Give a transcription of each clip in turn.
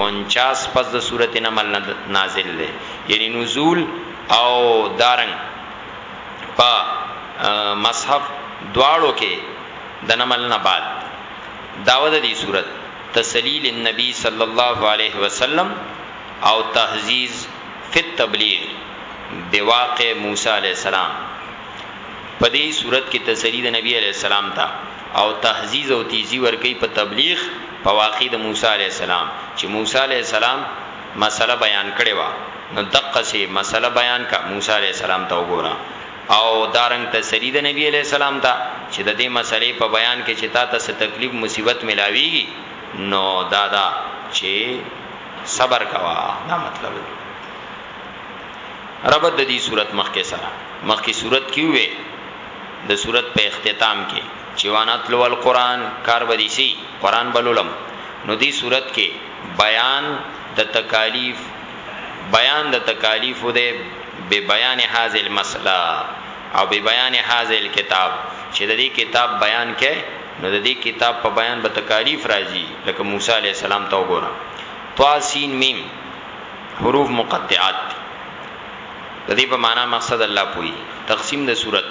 انچاس پس د سورت نمل نه نازل دی یعنی نزول او دارنګ په مصحف دواړو کې د نمل نه بعد داوه د دې سورت تسلیل النبی صلی الله علیه وسلم او تهذیز فی التبلیغ بواقع موسی علیہ السلام په دې صورت کې تسلی د نبی علیہ السلام ته او تهذیز او تیزی ورکی په تبلیغ په واقعی د موسی علیه السلام چی موسی علیه السلام مسئله بیان کړی وه نو دقسی مسئله بیان که موسی علیه السلام ته وګوره او دا رنګ تسلی د نبی علیه السلام ته چی ددی مسئلی په بیان کی چی تاته څه تکلیف مصیبت ملاویږی نو داده چی صبر کوه دا مطلب دی ربط د دې صورت مخکې سره مخکې صورت کې وې د صورت په اختتام کې چی وانتلو القرآن کار به دی سی قرآن به لولم نو دی صورت کی بیان د تکالیف بیان د تکالیف دی به بیان هذه المسله او به بیان هذه الكتاب چی د دی کتاب بیان کی نو د دی کتاب په بیان به تکالیف راځی لکه موسی علیه السلام ته وګوره طا سین میم حروف مقطعات دی د دې په معنا مقصد الله پوي تقسیم د صورت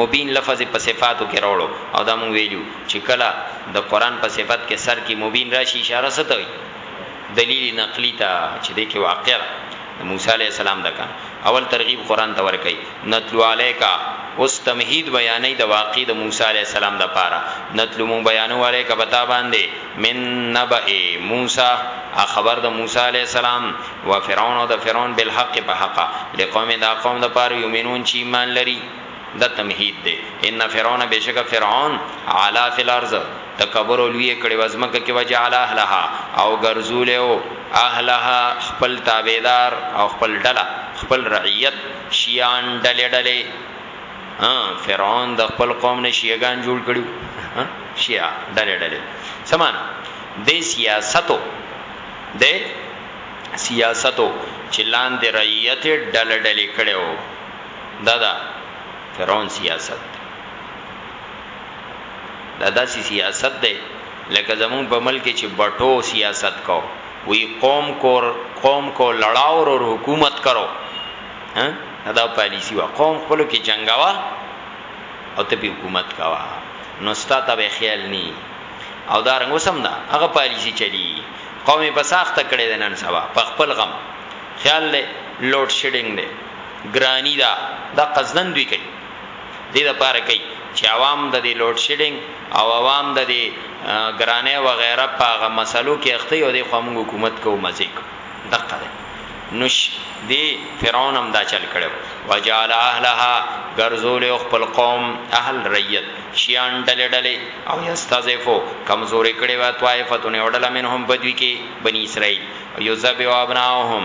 مبین لفظ یې په صفاتو کې راوړو او دا موږ ویلي وو چې کله د قرآن په صفت کې سر کې مبین راشي اشاره څه ته وایي؟ دلیل نقلي ته چې دې کې واقع ده د موسی علیه السلام ده کنه اول ترغیب قرآن ته ورکوي نتلو علیک اوس تمهید بیانوي د واقع د موسی علیه السلام د پاره نتلو موږ بیانو علیک بتا باندې من نبأ موسی خبر د موسی علیه السلام و فرعون او د فرعون بالحق په حق لقوم دا قوم د پاره یومنون چې ایمان لري دا تمهید دی ان فرعون بشک فرعون علا فی الارض تکبر ولوی کړي وزمکه کې وجعل اهلها او ګرزول او اهلها خپل تابعدار او خپل ډله خپل رعیت شیان ډله ډله ها فرعون د خپل قوم نه شیعاګان جوړ کړي ها شیعا ډله ډله سمان د سیاستو د سیاستو چې لاندې رعیت ډله ډله کړي دا دا فرعون سیاست دی دا داسې سیاست دی لکه زمون په ملک کې چې بټو سیاست کو وی قوم کو قوم کو لړاو اور حکومت کرو ها دا پالیسی وا قوم خپل کې جنگوا او ته په حکومت کوا نو ستاته به خیال ني او دا رنګ وسم دا هغه پالیسی چلی قوم په ساخته کړي د نن سبا په خپل غم خیال له لوډ شیډینګ دی ګرانی ده دا قصداً دوی کوي دې لپاره کوي چې عوام د دې لوډ شیډینګ او عوام د دې ګرانه وغیره په هغه مسلو کې اخته او دې خو موږ حکومت کو مزه کو دقه ده نوش دې فرعون هم دا چل کړو وجعل اهلها غرزول خپل قوم اهل ریت شیان ډلې ډلې او یستضعفو کمزورې کړي وا طائفتونه وډل منهم بدوی کې بنی اسرائیل یذبوا ابناهم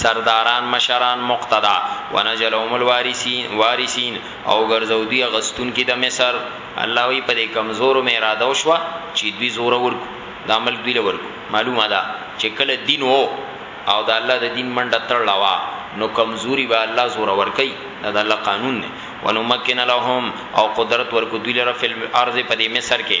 سرداران مشران مقتدا ونجعلهم الوارثین وارثین او ګرځو دوی غستونکي د مصر الله وی په دې کمزورو مې اراده وشوه چې دوی زور ورکو دا ملک دوی لورکو معلومه ده چې کله دین وو او د الله د دین منډه تړله وا نو کمزوري به الله زور ورکي دا د الله قانون دی ونمکن لهم او قدرت ورکو دوی لره فل ارض په دې مصر کې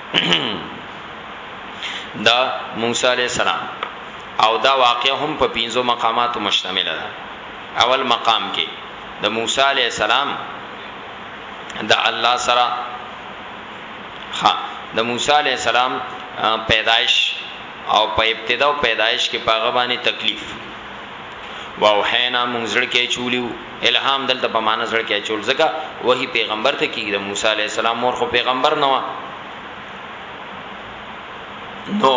دا موسی علی السلام او دا واقعا هم په پینځو مقاماتو مشتمل ده اول مقام کې د موسی علی السلام د الله سره ها د موسی علی السلام پیدایش او په ابتدا او پیدایش کې پاغه باندې تکلیف واوحینا منزل کې چولیو الهام دلته په معنی زړه کې اچول زکه وحي پیغمبر ته کیږي د موسی علی السلام مور خو پیغمبر نه و نو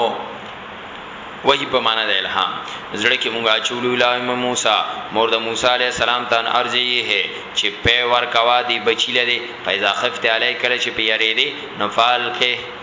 وحي په معنی د الهام زړه کې مونږه چولو الهام موسی مور د موسی عليه السلام ته ارزي هي چې په ور کوا دي بچی لري فاذا خفت علي کله چې پیری دي نفال کې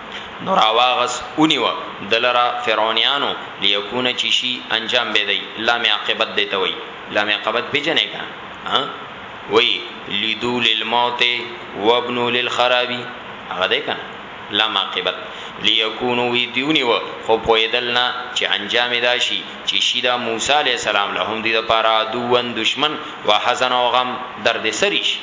نو راواغس اونیوه دلره فرعونیانو لیکونه چی شی انجام به دی لام عاقبت دی توي لام عاقبت پیجنې کا ها وی لیدو للموت وابنو للخرابی هغه دی کنه لام عاقبت لیکونو وی دیونی و خو پویدلنا چې انجام داشي چې شیدا موسی علی السلام له هم دی لپاره دوون دشمن وحزن او غم درد سریش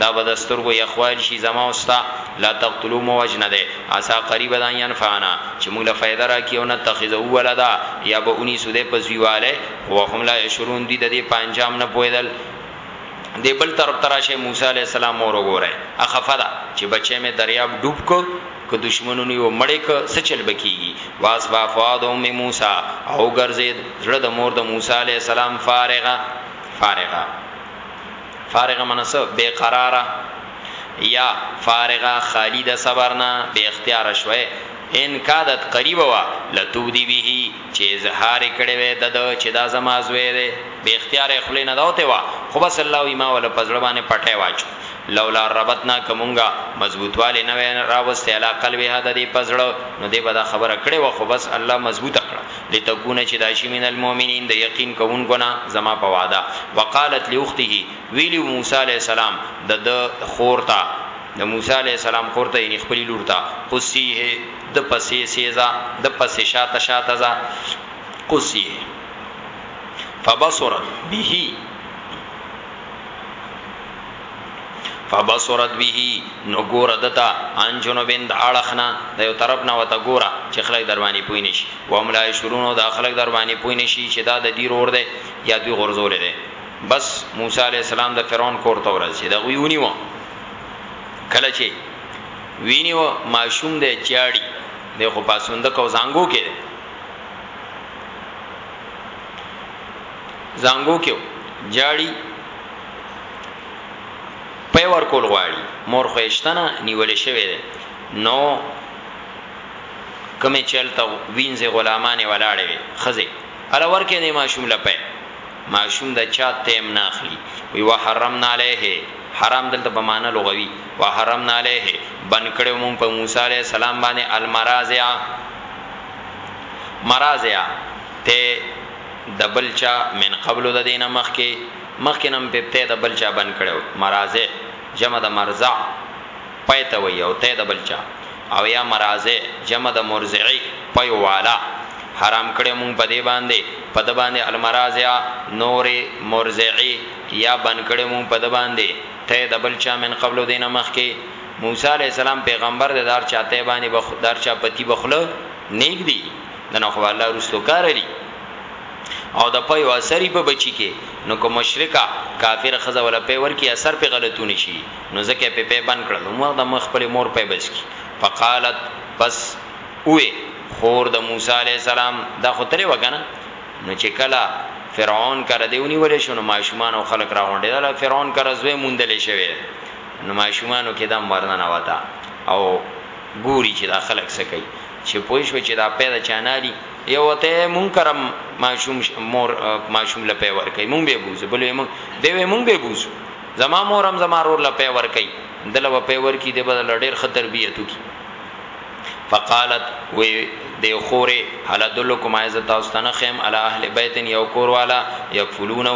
دا به د سترګو یخوال شي زما او ستا، لا تقتلوه مه وژنه دی، عسا قریبا ان ینفعنا چې موږ له فایده راکړي او نتخذه ولدا یا به ونیسو دی په زویوالی، خو وهم لا یشعرون دوی د دې په انجام نه پوهېدل. دې بل طرف ته راشئ موسی علیه السلام مور وګورئ هغه خفه ده چې بچی مې دریاب ډوب کړ، که دښمنونو یې و مړی کړ څه چل به کیږي، واصبح فؤاد ام موسی او وګرځید زړه د مور د موسی علیه السلام فارغا فارغا. فارغه منسه بے قراره یا فارغه خالی د صبرنا بے اختیار شوه ان کادت قریب وا لتودی به چې اظهار کړي وې د چې دا زما زوی دی بے اختیار خلی نه داوته وا خو بس الله وی ما ول پزړه باندې پټه واچو لولا ربتنا کومګه مضبوطواله نه راوسته علا قلبه د دې پزړه نو دې به دا خبره کړي و خو بس الله مضبوطه کړه لتكون چې داشي من المؤمنين د یقین کوونکو نه زما په وعده وقالت لاخته ویلی موسی علیه السلام د د خور ته د موسی علیه السلام خور ته یې خپل لور ته قصیه د پسې سیزا د پسې شاته شاته ځا قصیه فبصرت به فبصرت به نو ګور دتا ان جنوبین د اړخنا د یو طرف نه وته ګوره چې خلک دروانی پوی نشي و هم لا شرونو د خلک دروانی پوی نشي چې دا د دې رور دی یا دوی غرزول دی بس موسی علی السلام د فرعون کور ته ورسید دا ویونی و کله چې ویني و ماشوم دی چاړي د خو پاسوند کو زنګو کې زنګو کې جاړي په ور کول غواړي مور خوښتنه نیول شوی دی نو کمه چلته وینځه غلامانه ولاړې وي خزه الا ورکه نه ماشوم لپه ماشوم د چا تیم ناخلی وی وحرمنا علیه حرام دلته په معنا لغوي وحرمنا علیه بن کړو مون په موسی علیه السلام باندې المرازع مرازع ته دبلچا من قبل د دینه مخ کې مخکې نه هم پۀ تۀ د بل چا بند کړی وو. مراضع جمع د مرضع، پۀ ته وایي، او تۀ د بل چا، او یا مراضع جمع د مرضعي، پۀ والا، حرام کړی مونږ پۀ دې باندې، پۀ ده باندې، المراضع، نورې، مرضعي، یا بند کړی مونږ پۀ ده باندې، تۀ د بل چا، من قبل، دې نه مخکې. موسی علیه السلام پېغمبر دی، د هر چا تۀ باندې به، د هر چا پتی به خوله نۀ ږدي، دنه خو به الله وروستو کار الي. او د پيو اثر يي په بچي کې نو که مشرکه کافره ښځه وله پی ورکړي اثر پی غلطونی شي نو ځکه يې پی پی بند کړل نو مور د مور خپلې مور پی بس کړي فقالت پس ووې خور د موسی عليه السلام دا خو تره وه کنه نو چې کله فرعون کره دی ونیول شو نو ماشومان او خلک راغونډېدل فرعون کره زوی موندل شوی نو ماشومانو کې دم ورننه وتا او ګوري چې دا خلک څه کوي چې پوه شو چې دا پیدا چانه دي یو ته مونږ کرم ماشوم مور ماشوم له پی ور کوي مونږ به بوزو بلې مونږ دی وې مونږ به بوزو زما مورم زما رور له پی ور کوي دله په پی ور کې دی بدل ډېر خطر بیاتو کی فقالت وی دی خوره هل دلکم عز تاستنه خیم علی اهل بیت یو کور والا یکفلونه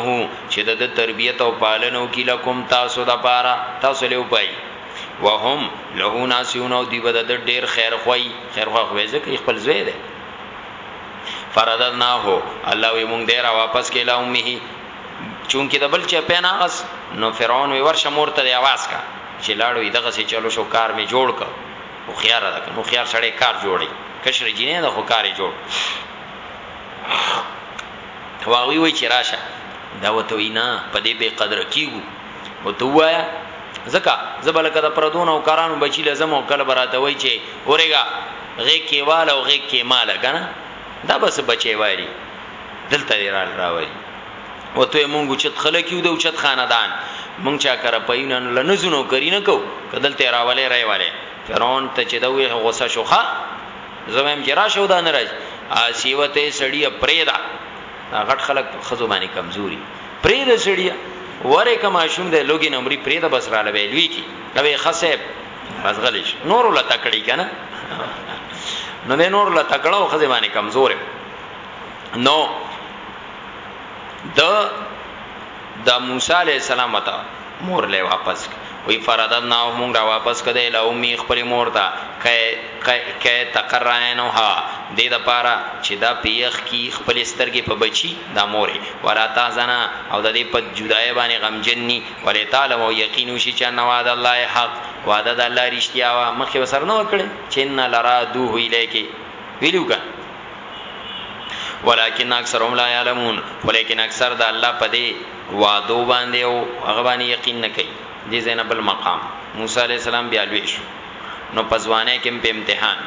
چې د تربیت او پالنو کې لکم تاسو د پاره تاسو له پای وهم له ناسیون او دی بد د ډیر خیر خوای خیر خو خوې ځکه خپل زوی دی فرددناه الله وی مونږ دې را واپس کله امه چونکه د بل چا پینا غس نو فرعون وی ورشه مورته دی आवाज کا چې لاړوي دغه سي چلو شو کار می جوړ ک او خيار ده نو خيار سړی کار جوړي کشر جنې د خو کار جوړ واوی وی چې راشه دا وته وینا په دې به قدر کیږي او تو وایا زکه زبل کده پردون او کرانو بچی لازم او کله براته وای چې اورېګا غې کېوال او غې کېمال کنه دا بس بچي وایي دلته رال راوي او ته مونږ چې خلک یو د چت خاندان مونږ چا کر پینن لنزونو کری نه کو کدل ته راولې راي والے فرعون ته چې دوی غوسه شوخه زمم جرا شو دا ناراض اسیوته سړی پرېدا غټ خلک خزو باندې کمزوري پرې د سړیا وره کما شوم د لوګي نمرې پرې د بس را لوي لوي کی نوې خسب بس غلیش نور لا تکړی کنه نو نه نور لا تکړه او خزه باندې کمزور نو د د موسی علی السلام ته مور له واپس کړ وی فرددناه مونږ را واپس کړ دی الی امه خپلی مور ته کای کای کای تقر عینها دی د پاره چی دا په یخ کی خپلی سترګی په بچی دا مور ولا تحزنه او د دی په جدای باندی غمجن نی ولتعلم او یقین وشی چی ان وعد الله حق وعده د الله رشتیا وه مخکی وسره نه وکړی چی ان لرادوه الیک ویلو که ولکن اکثرهم لا یعلمون ولیکن اکثر د الله په دی وعدو باندې او هغه باندې یقین نه کوي دې زنه بل مقام موسی علی السلام بیا لوي شو نو پزوانه کې په امتحان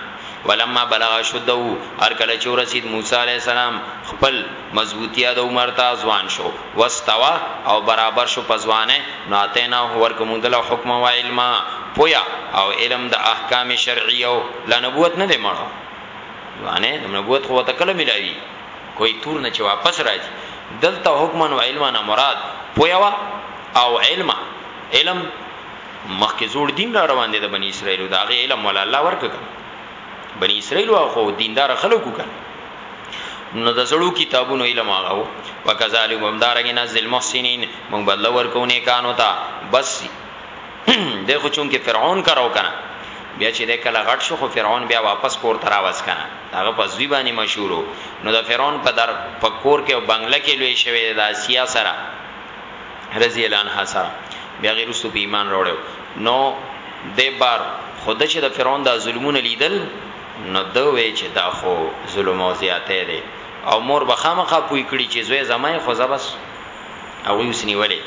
ولما بلغ شده هر کله چې رسید موسی علی السلام خپل مضبوطیا د عمر ته ځوان شو واستوا او برابر شو پزوانه نو اتینا هور کوم د حکم او علم پویا او علم د احکام شرعیه او لا نبوت نه دی مړو ځوانه نبوت خو ته کله ملاوی کوی تور نه چې واپس راځي دلته حکما او علما نه مراد پویوا او علما علم مخکې زوړ دین را روان دي د بنی اسرائیل دا غي علم ولا الله ورکړه بنی اسرائیل واخو دیندار خلکو کړه نو د زړو کتابونو علم هغه وو وکذالک هم دارنګ نزل محسنین مونږ بدل ورکو نه کانو ته بس دی خو چونکه فرعون کرو کنه بیا چې د کله غټ شو خو فرعون بیا واپس کور ته راوس کنه هغه په زوی باندې مشهورو نو د فرعون په در په کور کې او بنگله کې لوی شوی د اسیا سره رضی الله عنها سره بیا غیر رسو په ایمان وروړو نو د بار خود چې د فرعون د ظلمونه لیدل نو دوی چې دا خو ظلم او زیاته دی او مور بخامه خپوی کړی چې زوی زمای خو زبس او یوسنی ولی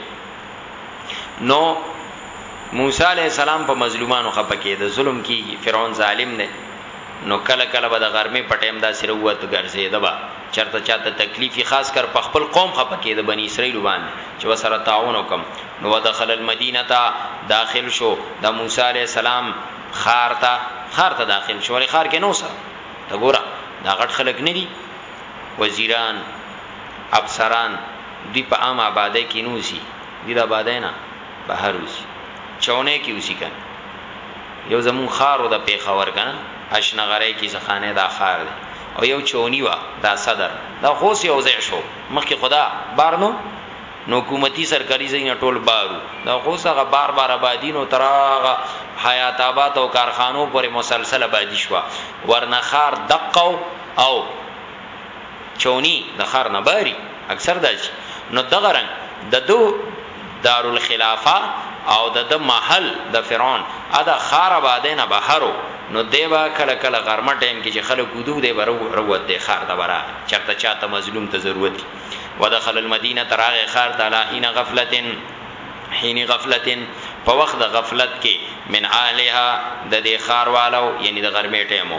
نو موسی علی السلام په مظلومانو خپه کېده ظلم کیږي فرعون ظالم نه نو کله کله به د غرمې په ټیم دا سره ووت ګرځېده با چرته چاته تکلیفي خاص کر په خپل قوم خپه کېده بنی اسرائیل باندې چې وسره تعاون وکم نو ودخل المدینه تا داخل شو د موسی علی السلام خار تا خار ته داخل شو ولې خار کې نو سره ته ګوره دا غټ خلک نه دي وزیران افسران دوی په عامه آبادۍ کې نه اوسي، دوی د آبادۍ نه بهر اوسي، چونې کې اوسي کنه یو زموږ ښار و د پېښور کنه اشنغرۍ کیسه خانه دا ښار دی او یو چونی وه دا صدر دا خو اوس یو ځای شو مخکې خو دا بار نه و نو حکومتي سرکاري ځایونه ټول بار وو دا خو اوس هغه بار بار آبادي نو تر هغه حیات آباد او کارخانو پورې مسلسل آبادي شوه ورنه ښار دقه و او چونی د خر نه باری اکثر داج نو دغه رنګ د دو دارالخلافه او د د محل د فرعون ادا خار آباد نه بهرو نو دیبا کله کله غرمه ټیم کې چې خلک ودو دی برو روت دی خار ته برا چرته چاته مظلوم ته ضرورت ودخل المدینه تراغ خار تعالی حين غفلتن حين غفلتن په وخت د غفلت کې من اهلها د دې خار والو یعنی د غرمه ټیمو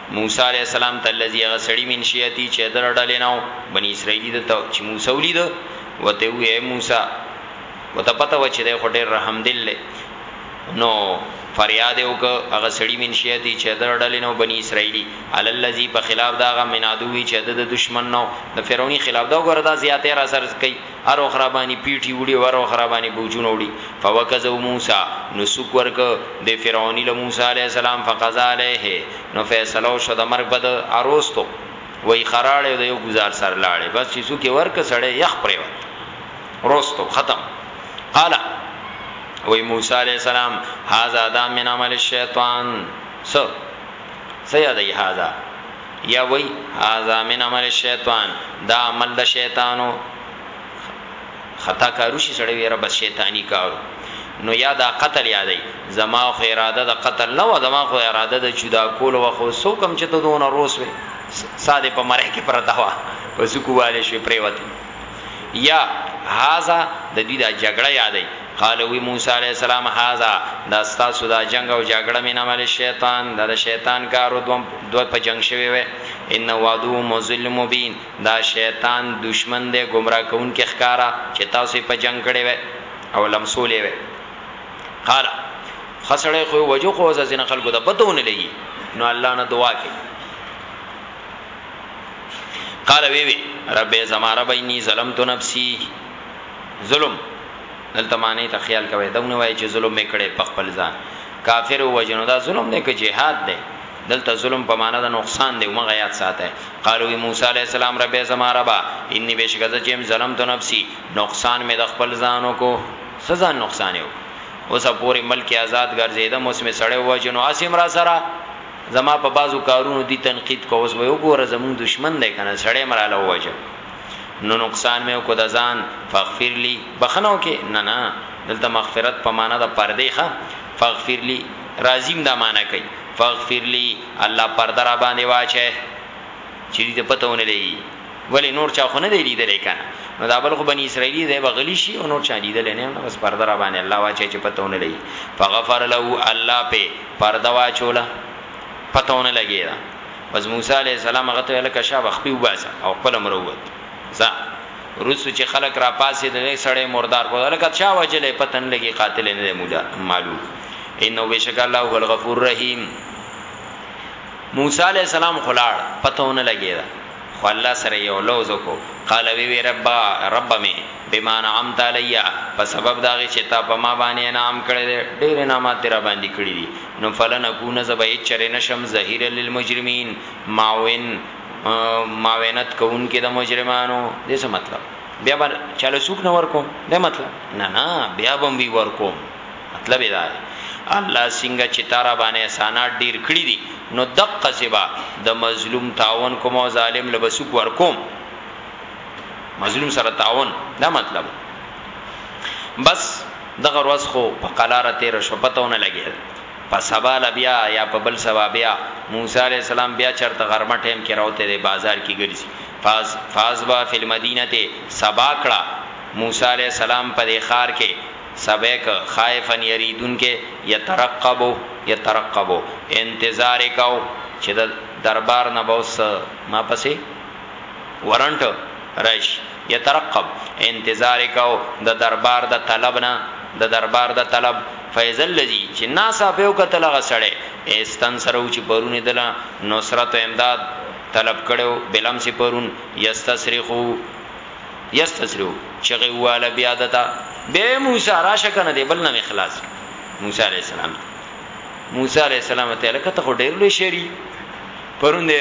موسی علیه السلام ته الذي هغه سړي من شیعتي چې در ډلې نه و بني اسرائیلي د ته چې موسی ولید وته وی موسی وته پته و چې د خټه رحم دل له نو فریاد یو ک هغه سړی من شیاتی چې در ډلې نو بنی اسرائیلی عل الذی په خلاف داغه منادوی چې د دشمن نو د فرعونی خلاف دا ګردا زیاته را سر کوي هر وخت راباندی پیټی وړی او هر وخت راباندی پوچونه وړی فوکزه موسی نو سوک ورکه دی فرعونی له موسی علیه السلام فقضی علیه نو فیصله وشوه د مرګ په ده اروستو وای خراړی او د یو ګزار سره لاړی بس چی سوک یی ورکه سړی یخ پریوت روستو ختم قال وای موسی علیه السلام هذا دا من عمل الشیطان سو سیادی هذا یا وی هذا من عمل الشیطان دا عمل د شیطانو خطا کارو شي سړی ویره بس شیطانی کارو نو یا دا قتل یادای زما خو اراده د قتل نه و زما خو اراده د جدا کول و خو سو کم چې ته دون روس وي ساده په مړی کې پرتا و پس کوواله شي پریوت یا هذا د دوی دا جګړه یادی قالو وی موسی علیه السلام هذا دا ستاسو دا جنگ او جګړه من عمل شیطان دا, دا شیطان کارو دو, دو په جنگ شوی وی ان وعدو مذل مبین دا شیطان دشمن دی گمراه کون کې خکارا چې تاسو په جنگ کړی وی او لمسولې وی قال خسړې خو وجو خو ځین خلکو د پتهونه لګي نو الله نه دعا کوي قال وی وی رب زما رب انی ظلمت نفسی ظلم دلته معنی ته خیال کوي دمنه وای چې ظلم میکړې په خپل ځان کافر وجنو دا ظلم دی که جهاد دی دلته ظلم په معنا د نقصان دی مغه یاد ساته قالو موسی علی السلام رب زما رب انی بشکز جم ظلم تو نفسی نقصان می د خپل ځانو کو سزا نقصان یو اوس پوری ملک آزاد ګرځیدم اوس می سړی وجنو اسیم را سره زما په بعضو کارونو دی تنقید کو اوس به یې وګوره زموږ دشمن دی کنه سړی مې راله ووژه نو نقصان مې وکړو د ځان فغفر لي بخنه وکې نه نه دلته مغفرت په معنا د پردې ښه فغفر لي رازیم دا معنا کوي فغفر لي الله پرده را باندې واچه چې دې پته ونه لګي ولی نور چا خو نه دی لیدلې کنه نو دا بل خو بنی اسرائیلی دی بغلی شي او نور چا لیدلې نه نو بس پرده را باندې الله واچي چې پتهونه لګي فغفر له الله په پرده واچولا پتهونه لګي دا بس موسی علی السلام هغه ته لکه شابه خپې وباسه او خپل مروت ځه روسو چې خلک را پاسې د دې سړې مردار په لکه چا وجلې پتن لګي قاتل نه دی مولا معلوم انه بشک الله هو الغفور الرحیم موسی علی السلام خلاړ پتهونه لګیدا خو الله سره یو لوز کو قال وی وی رب رب می بما نعمت علیا په سبب داغه چې تا په ما باندې انعام کړی ډیر انعامات تیرا باندې کړی دي نو فلن اكون زبا چر نشم ظهیر للمجرمین معاون معاونت کوون کې د مجرمانو دې څه مطلب بیا به چاله سوق نه ورکو دې مطلب نه نه بیا به وی ورکو مطلب دا دی الله څنګه چې تارا باندې احسانات ډیر کړی دي نو دقه سبا د مظلوم تعاون کوم او ظالم لبسوک ورکوم مظلوم سره تعاون دا مطلب بس دغه ورځ خو په قلاره تیر شو پتهونه لګیل په سبا بیا یا په بل سبا بیا موسی علی السلام بیا چرته غرمه ټیم کې راوته دی بازار کې ګرځي فاز فاز با فل مدینه ته سبا کړه موسی علی السلام په دې خار کې سبک، خائفا یریدونکی، یترقب، یترقب، انتظار یې کاوه چې د دربار نه به اوس څه ما پسې ورنټ راشي، یترقب، انتظار یې کاوه د دربار د طلب نه، د دربار د طلب، فاذا الذی چې ناڅاپه یې وکتل هغه سړی، استنصره چې پرون یې دله نصرت او امداد طلب کړی و، بالامس پرون، یستصرخ، یستسرو چغه واله بیا دتا به موسی راشه کنه دی بل نه خلاص موسی علی السلام موسی علی السلام ته لکه ته ډیر لوی شری پروند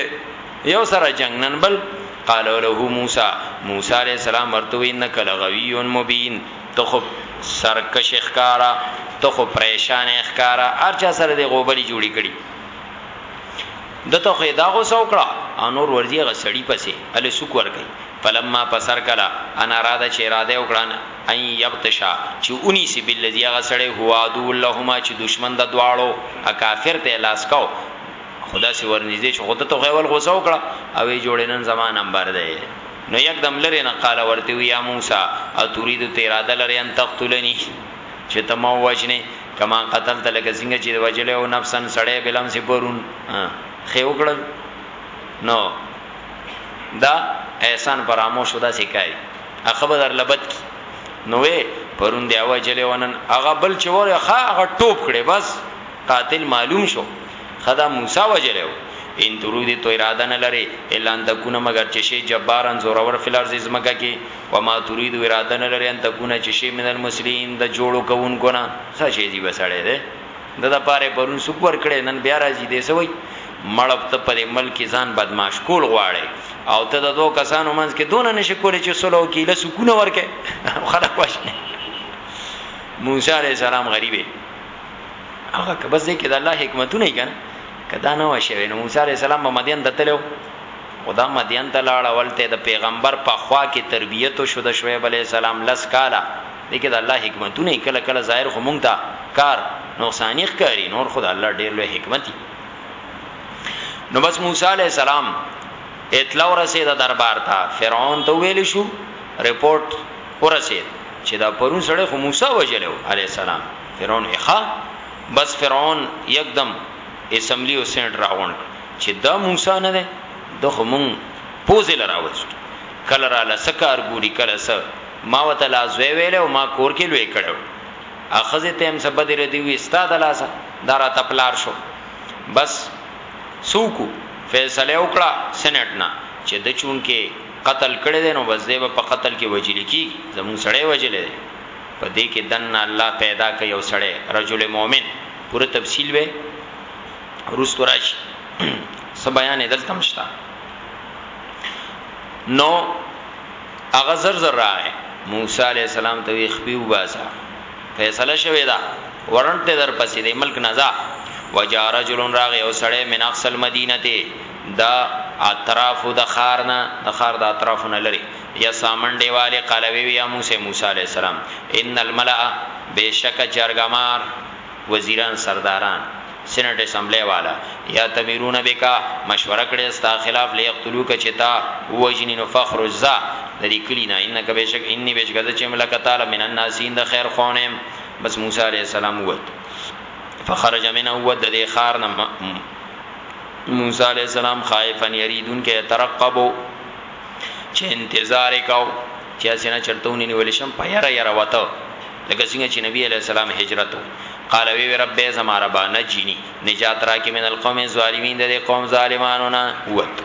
یو سره جنگ نن بل قال له موسی موسی علی السلام ورته انک لغوی مبین ته خو سرکش ښکارا ته خو پریشان ښکارا ارچا سره دی غوبلی جوړی کړي دته خو دا غوسه وکړه انور ورځي غسړی پسې اله سوک ورګي فلما پس هر کله ان اراد چه اراده وکړه نه ان یبطش چه ونیسی بالذی هغه سړی هو عدو لهما چه دشمن د دواړو ا کافر ته لاس کو خو داسې ورنږدې شو خو ده ته غیول غوسه وکړه او یې جوړې نن زما نمبر دی نو یک دم لرې نه قال ورته وی یا موسی او تريد ته اراده لرې ان تقتلنی چې ته ما وجنې کما قتل ته لکه څنګه چې وجلې او نفسن سړې بلم سي پرون خې وکړل نو دا احسان فراموش ودا سکای اخه به در لبد کی نوې پرون دی اوا جلې ونن هغه بل چې وره خا هغه ټوپ کړي بس قاتل معلوم شو خدا موسی وجلو ان ترودی تو اراده نه لري الا ان تكون مگر چې شی جبارن زورور فلر زمګه کې و ما تريد اراده نه لري ان تكون چې شی من المسلمين د جوړو کوونکو نه څه شی دی وسړې ده د د پاره پرون سوک ورکړې نن بیا راځي دې سوي مړب ته په ملک ځان بدمعاش کول غواړي او ته د دوه کسانو منځ کې دونه نشي کولای چې سلو کې له سکونه ورکې خلک واشنه موسی عليه السلام غریبه هغه که بس دې کې د الله حکمتونه یې کنه کدا نه وشوي نو موسی عليه السلام په مدین ته تلو خدا مدین ته لاړ اول ته د پیغمبر په خوا کې تربیته شو د شعیب عليه السلام لس کاله دې کې د الله حکمتونه کله کله ظاهر خو مونږ ته کار نقصانی ښکاری نور خو د الله ډیر لوی حکمت دی نو بس موسی علی السلام اطلاع ورسید دربار ته فرعون ته ویل شو رپورت ورسید چې دا پرون سره خو موسی وجلو علی السلام فرعون اخا بس فرعون یکدم اسمبلی او سېنټ راغون چې دا موسی نه ده د خو مونږ پوزل راوځو کله را لسکار ګوري کله سر ما وته لا زوی ویل او ما کور کې لوی کړو اخزه ته هم سبد ردی وی استاد لاسه دارا تپلار شو بس سوکو فیصله وکړه سېنات نه چې د چون کې قتل کړي دي نو بس دی په قتل کې وجل کی زمون سړی وجل دی په دې کې دنه الله پیدا کوي او سړی رجل مؤمن پوره تفصیل وې رستو راشي سبيان دلته مشتا نو هغه زر زر راغی موسی علیه السلام ته وی خپی وباسه فیصله شوی ده ورنټ ته در پسې دی ملک نزا وجا رجل راغی او سړی من اقصى المدینه ته دا اطراف د خارنا د خار د اطرافونه لري یا سامن دیواله قال وی یا موسی موسی علیه السلام ان الملأ بشک جرګمار وزیران سرداران سینټ اسمبلی والا یاتمیرون بک مشوره کړی ستا خلاف لیقتلوک چه تا ووژنی نو فخرج ځه د دې کلی نه انک بیشک انی بیشک زه چه یم لکه تا له من الناسین د خیر خواه نه یم بس موسی علیه السلام ووت فخرج منه ووت د دې ښار نه موسی علیه السلام خائفا یریدون که یترقبو چه انتظار یې کاو چه اسنه چرتونی نیول شم په یره یره وته لکه څنګه چې نبی علیه السلام هجرت قال وی وی رب زما ربا نجینی نجات راکی من القوم الظالمین د دې قوم ظالمانو نه وت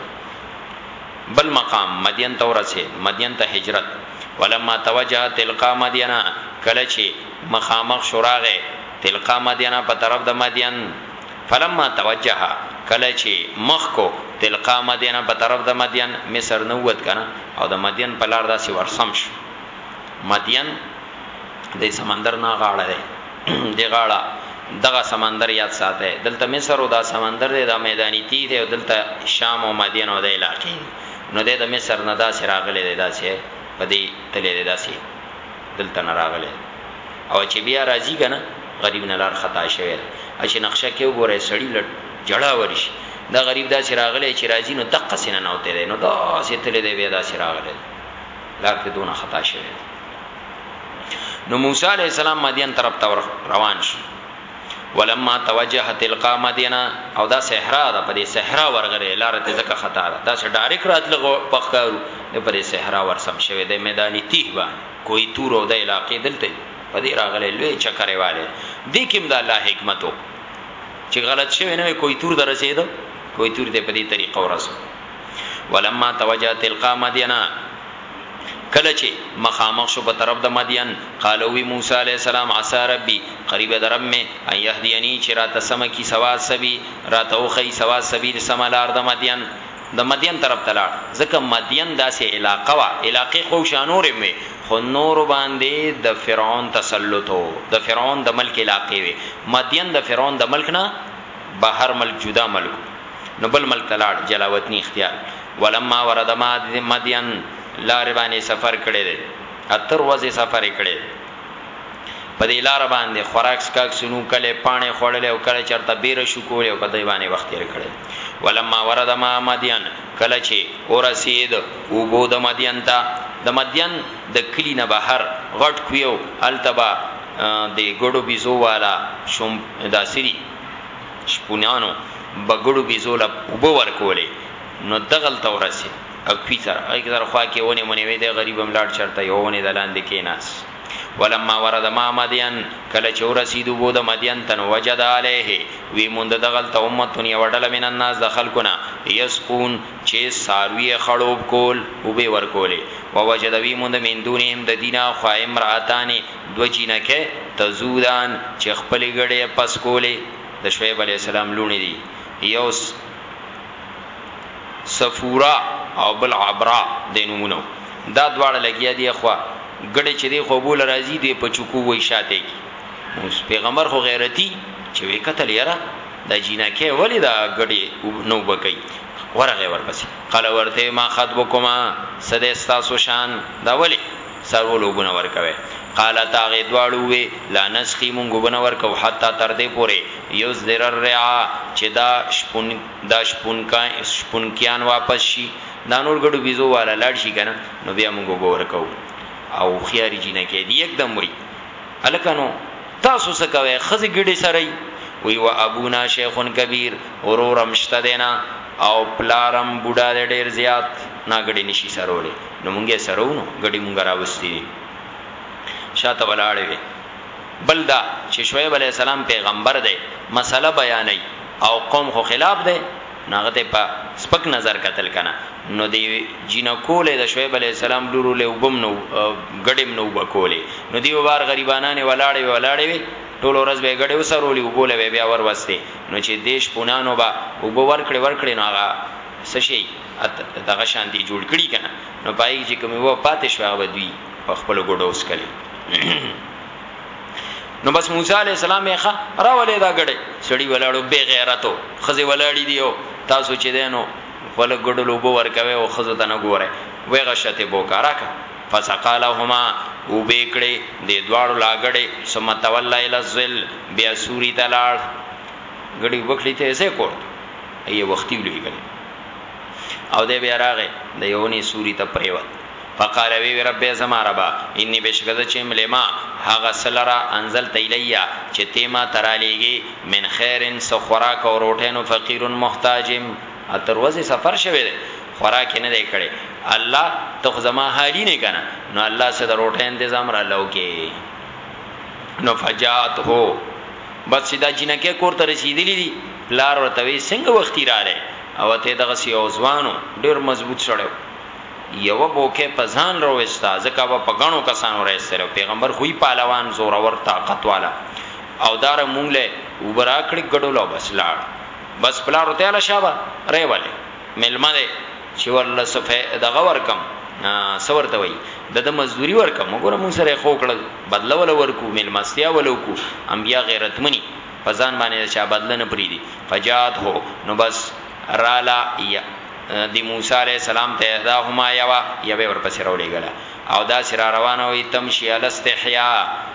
بل مقام مدین ته ورسه مدین ته هجرت ولما توجه تلقا مدینا کله چی مخامخ شراغه تلقا مدینا په طرف د مدین فلما توجه کله چې مخ کو تلقا مدینه په طرف د مدین مصر نووت کنه او د مدین په لار داسې ورسم شو مدین د سمندر نه غاړه ده دی غاړه دغه سمندر یاد ساته دلته مصر او دا سمندر دی دا میدانی تی دی او دلته شام او مدین او د علاقې نو د مصر نه دا سره غلې دی دا سه په دې تلې دی دا سه دلته نه راغلې او چې بیا راځي کنه غریب نه لار خطا شوی چې نقشه کې وګوره سړی لټ جړا ورشي دا غریب دا سره غلې چې راځي نو دقه سینه نه وته نو دا سه تلې دی بیا دا سره غلې لار ته دونه خطا شوی نو موسی علی السلام مدین طرف ته روان شو ولما توجه تلقا مدینه او دا صحرا ده په دې صحرا ورغره لار ته ځکه خطا ده دا سه ډایرک راتلغه پخکارو په دې صحرا ورسم شوی د میدانی تیه باندې کوی تور او د علاقې دلته په دې راغله لوی چکرې والے دې کوم د الله حکمتو چې غلط شوی نه کوی تور درسید کوی تور دې په دې طریقه ورسو ولما توجه تلقا مدینه کله چي مخامخ شو په طرف د مدین قال وی موسی علیه السلام عسا ربی قریب ده رب می ان یهدینی چی راته سم کی سوا سبی راته وخی سوا سبیل سم لار د مدین د مدین طرف ته لاړ ځکه مدین داسې علاقه وه علاقې خو شا نورې وې خو نورو باندې د فرعون تسلط و د فرعون د ملک علاقې وې مدین د فرعون د ملک نه بهر ملک جدا ملک نو بل ملک ته لاړ جلاوطني اختیار ولما ورد مدین لار باندې سفر کړی دی اتر وځي سفر کړی په دې لار باندې خوراک سکاک سنو کله پانه خړل او کله چرته بیره شو کول او په دې باندې وخت یې کړی ولما ورد ما مدین کله چې اور اسید او بود مدین تا د مدین د کلی نه بهر غټ کیو التبا د ګړو بيزو والا شوم داسری شپونیانو بګړو بیزو له اوبه ورکولې نو دغلته ورسید او پی سره هغه سره خوا کې ونې مونې وې دی غریب هم لاړ چرته یو ونې د لاندې کیناس ولما ورد ما مدین کله چې ورسید وو د مدین تن وجد علیه وی مونږ دغلته امتون یو ډله من الناس د خلقنا یسقون چې ساروی خړوب کول او به ورکولې ووجد وی مونږ من دونهم د دینا خوایم راتانی دوه جینکې تزودان چې خپلې ګړې یې پس کولې د شعیب علیه السلام لوڼې دي، یو صفورا او بل عبرا د یې نومونه وو، دا دواړه لګیا دي اخوا ګړې چې دې خوا اوبو له راځي دوی په چوکو وایي شاته یې کړي. اوس پیغمبر خو غیرتي چې ویې کتل یاره دا جینکې ولې دا ګړې نه اوبه کوي، ورغی ورپسې قال ورته ما خطبکما څه دی ستاسو شان دا ولې؟ څاروولو اوبه نه ورکوی قالتا هغې دواړو ووې لا نسقی مونږ اوبه نه ورکوو حتی تر دې پورې یصدر الرعا چې دا شپون دا شپونکای شپونکیان واپس شي دا نور ګډو بیزو والا لاړ شي کنه نو بیا مونږ اوبه ورکوو او هوښیارې جینکې دې یک دم وی هلکه نو تاسو څه کوی ښځې ګډې سره یی وی و ابونا شیخ کبیر ورورم شته دی نه او پلارم بوډا دی ډیر زیات نا ګډې نشي څارولی. نو مونږ یې سره وو نو ګډي مونږ راوستي دي شاته ولاړې وي بل دا چې شعیب علی السلام پیغمبر دی مسله بیانې او قوم خو خلاف دی ناغه ته په سپک نظر قتل کنه نو دی جنکول د شعیب علی السلام لورو له وبم نو غډم نو وکولې نو دی وبار غریبانانه ولاړې ولاړې وی ټول ورځ به غډې وسرولې وبوله به بیا ور وسته نو چې دیش پونانو با وبور کړې ور کړې نو هغه سشي دغه شان دی جوړ کړي کنه نو پای چې کومه و پاتې شو هغه دوی په خپل ګډو اوس کړي نو بس موسی علی السلام یې ښه راولې دا غړې سړی ولاړو بے غیرتو خزي ولاړی دیو تاسو چې دینو خپل ګډو لوبو ورکوي او خزو ته نه ګوره وې غشته بوکارا کا فسقالهما او بیکړې د دواړو لاګړې ثم تولى الى الظل بیا سوري تلاړ غړي وکړي ته سه کوړ ایه وختي ولې کړي او دی بیا راغی د یونی سوری ته پریوت فقال وی رب زما ربا انی بشکز چم لما هغه سلرا انزل تیلیا چې تیما ترالیږي من خیرن سو خوراک او روټینو فقیرن محتاجم اتروزه سفر شوه دی خوراک نه دی کړي الله ته زما حالی نه کنه نو الله سره روټین دې زم را لوکي نو فجات هو بس دا جنکه کور ته رسیدلی دي پلار ورته وی څنګه وختی رالی او ته دغسی یو ځوان و ډیر مضبوط سړی و یوه بوکه په ځان راوستا ځکه به په ګڼو کسانو راستل او پیغمبر خوی پهلوان زورور طاقت والا او دار مونږ له وبراکړی ګډو لو بس لاړ بس پلار ورته اله شابه ری ولی ملما دی چې ورله صفه دغه ورکم سور ته وای د د مزدوري ورکم وګوره مون سره خو کړل بدلول ورکو ملمستیا ولو کو انبیا غیرتمنی په ځان باندې د چا بدله نه پریدي فجات هو نو بس رالا یا د موسی علی السلام ته دا هما یوا یوه ورپسې راولېګله او دا سره روانه وي تمشي الاستحیا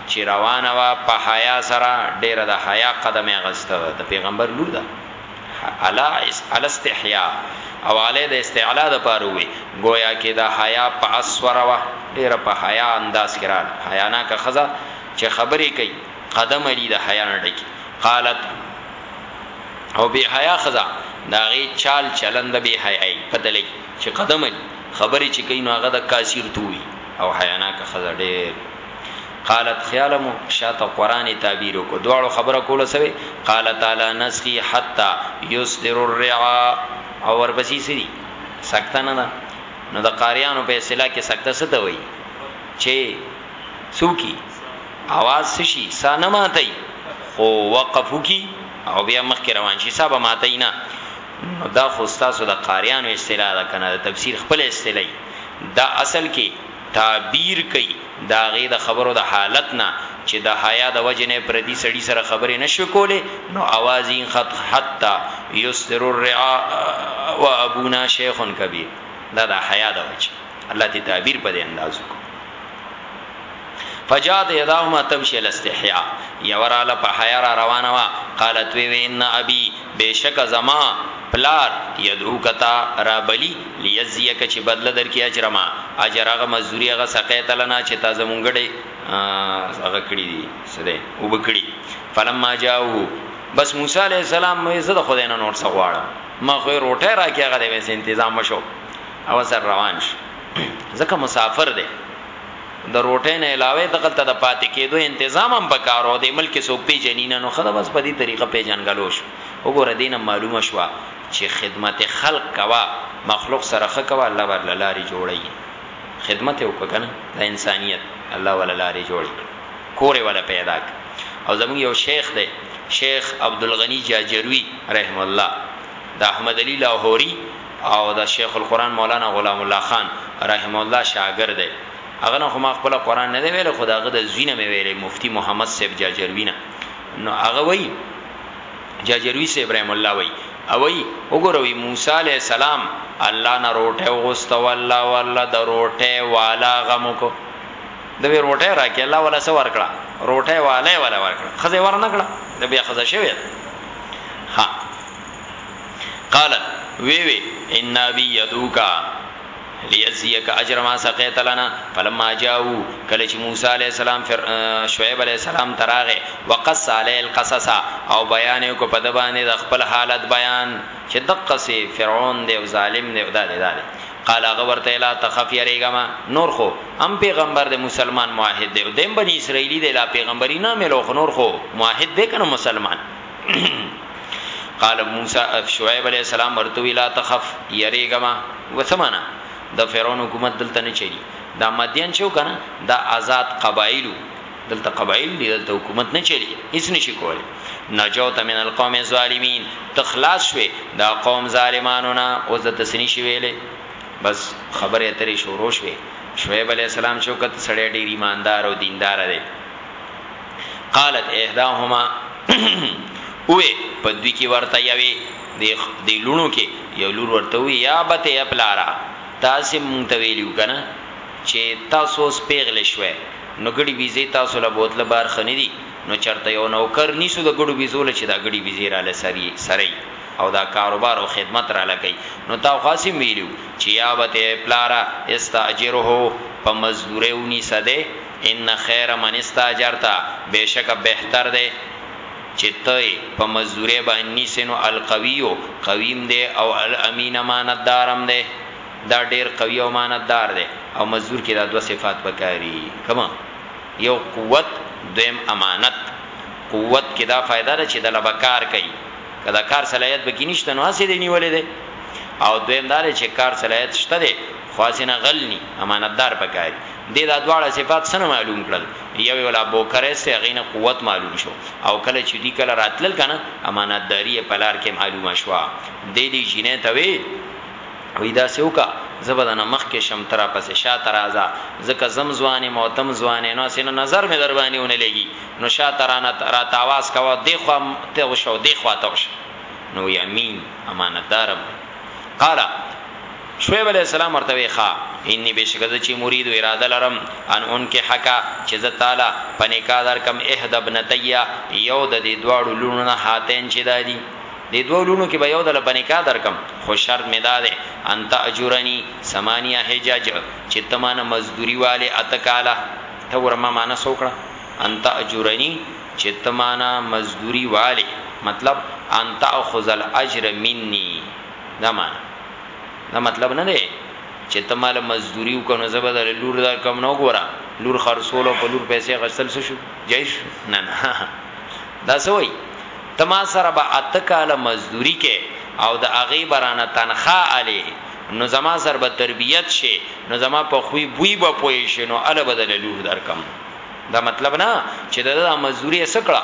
چې روانه وا په حیا سره ډېر د حیا قدمه غسته د پیغمبر لور ده الا الاستحیا او علی د استعلا د پاره وي گویا کې دا حیا په اسوره وا ډېر په حیا انداز کې را حیا نه که خزا چې خبرې کوي قدم علی د حیا نه ډکی قالت او بی حیا خزا داغه چال چلند بی حیای پته لګی چې قدم علی خبرې چې کین هغه د کاسیر توي او حیانا که خزا ډېر قالت خیالمو شاته قران تعبیر کو دواړو خبره کوله سوي قال تعالی نسخي حتا یصدر الرعا او ورپسې سری سکته نه ده نو د قاریانو په اصطلاح کې سکته څه ته وایي چې سوکی आवाज سشي سانه ماتي خو وقف کی او بیا مخ کې روان شي صاحب ماتي نه نو دا خو تاسو د قاریانو اصطلاح ده کنه د تفسیر خپل اصطلاح دا اصل کې تعبیر کوي دا غي د خبرو د حالت نه چې د حیا د وجه نه پردي سړي سره خبرې نشو کوله نو आवाज یې خط حتا یستر الرعا و ابونا شیخ کبیر دا د حیا د وجه الله تی تعبیر په دې انداز وکړو فجاد یداهما تمشي الاستحیا یوراله په حیا را روانه وا قالت وی وی ان ابي بشک زما پلار یدعو کتا را بلی لیزیک چې بدل در کی اجر ما اجر هغه مزدوری هغه سقیت لنا چې تا زمونګړې هغه کړی دی سره او بکړي فلما جاءو بس موسی علی السلام مې زده خدای نه نور څغواړه ما خو روټه راکې هغه دې وسه تنظیم وشو هغه سره روان شي ځکه مسافر دی د روټۍ نه علاوه دغلته د پاتې کېدو انتظام هم پکار او د ملک کې څوک پیژني نه نو خدا بس په دې طریقه پیژنګلو شو وګوره دینه معلومه شوه چې خدمت خلق کوه مخلوق سره ښه کوه الله به درله لارې جوړوي خدمت یې وکړه که نه د انسانیت الله به درله لارې جوړې کړي کور یې ورله پیدا کړي او زموږ یو شیخ دی شیخ عبدالغني جاجروي رحم الله د احمد علي لاهوري او د شیخ القرآن مولانا غلام الله خان رحمه الله شاګرد دی هغه نه خو ما خپل قرآن نه دی ویل خو داغه د زوینه مې ویلې مفتی محمد صاحب جاجروینه نو هغه وی جاجروی صاحب ابراهیم الله وی او وی وګوروي موسی علی السلام الله نه روټه وغوسته والله والله د روټه والا غمو کو د وی روټه راکې الله ولا سو ورکړه روټه والے ولا ورکړه خزه ورنکړه د بیا خزه شوی ها قالت وی وی ان ابي يدوکا ليزيك اجر ما سقيت لنا فلما جاءو کله چې موسی عليه السلام فر شعيب عليه السلام تراغه وقص عليه القصص او بیان کو په دبانې د خپل حالت بیان چې دقه سي فرعون دی او ظالم دی او دا دی دا دی قال هغه ورته لا تخف یریګما نور خو ام پیغمبر د مسلمان موحد دی او دیم بنی اسرائیلی دی لا پیغمبري نه ملو خو نور خو موحد دی کنه مسلمان قال موسی شعیب علیہ السلام ورته ویلا تخف یریګما وسمانه د فرعون حکومت دلته نه چي دا مدین شو کنه دا آزاد قبایل دلته قبایل دي دلته حکومت نه چي هیڅ نشي کول نجوت من القوم الظالمین تخلاص شوي دا قوم ظالمانو نه او د تسنی شي ویلې بس خبره اترې شروع شوه شعیب علیہ السلام شوکت سړی ډیر ایماندار او دیندار دی قالت احداهما اوه په دوی کې ورته یوي د لونو کې یو لور ورته وی یا بته اپلارا تاسو مونږ ته ویلو کنه چې تاسو سپیغل شوي نو ګړي ویزه تاسو له بوتله بار خنې دي نو چرته یو نوکر نیسو د ګړو ویزو لچې دا ګړي ویزه را لسري سري او دا کاروبار او خدمت را لګي نو تا خاصی ویلو چې یا بته پلارا استاجره په مزدوري ونی سده ان خیر من استاجرت بېشکه بهتر دی چې ته یې په مزدورۍ باندې نیسې نو القوي قویم دی او الامین امانتدار هم دی دا ډېر قوي او امانتدار دی او مزدور کې دا دوه صفات پکاري کوم یو قوت دویم امانت قوت کې دا فائدہ ده چې دله به کار کوي که دا کار صلاحیت به کې نشته نو هسې دی نیولې دی او دویم دا چې کار صلاحیت شته دی خو هسې نه غلني امانتدار پکاري دې دا دواړه صفات سره معلوم کړل یو یو لا بوکره سه غینه قوت معلوم شو او کله چې دی کله راتلل کنه امانتداری په لار کې معلومه شو دې دې جینې ته وی وی دا سوکا زبدان مخ کې شم ترا پسې شا ترازا زکه زم ځوانې موتم ځوانې نو سینه نظر مې در باندې ونه لګي نو شا ترانه را تاواز کوا دی خو ته وشو دی خو ته وشو نو یمین امانتدارم قال شعیب علیه السلام ورته وی، ښه! انی بېشکه زه چی مرید و اراده لرم ان انکحک چی زه تاله په نکاح درکم احدی ابنتی یو د دی دواړو لوڼو نه هاتین چی دا دی دی دوو لوڼو کی به یو درله په نکاح درکم خو شرط می دا دی ان تأجرنی ثمانیه حجج چی ته مانه مزدوری والی اته کاله ته ګوره ما مانه څه وکړه ان تأجرنی چی ته مانه مزدوری والی مطلب ان تأخذ الاجر منی دا مانه دا مطلب نه دی چې ته مال مزدوري وکنو زبدل لور دا کم نو ګورا لور خرصول او په لور پیسې غسل شو جایز نه نه دا سوي تما سره به اتکاله مزدوري کې او د اغي برانه تنخوا علي نو زما سر به تربيت شي نو زما په خوې بوي به پوي شي نو ال بدل لور در کم دا مطلب نه چې دا مزدوري سکړه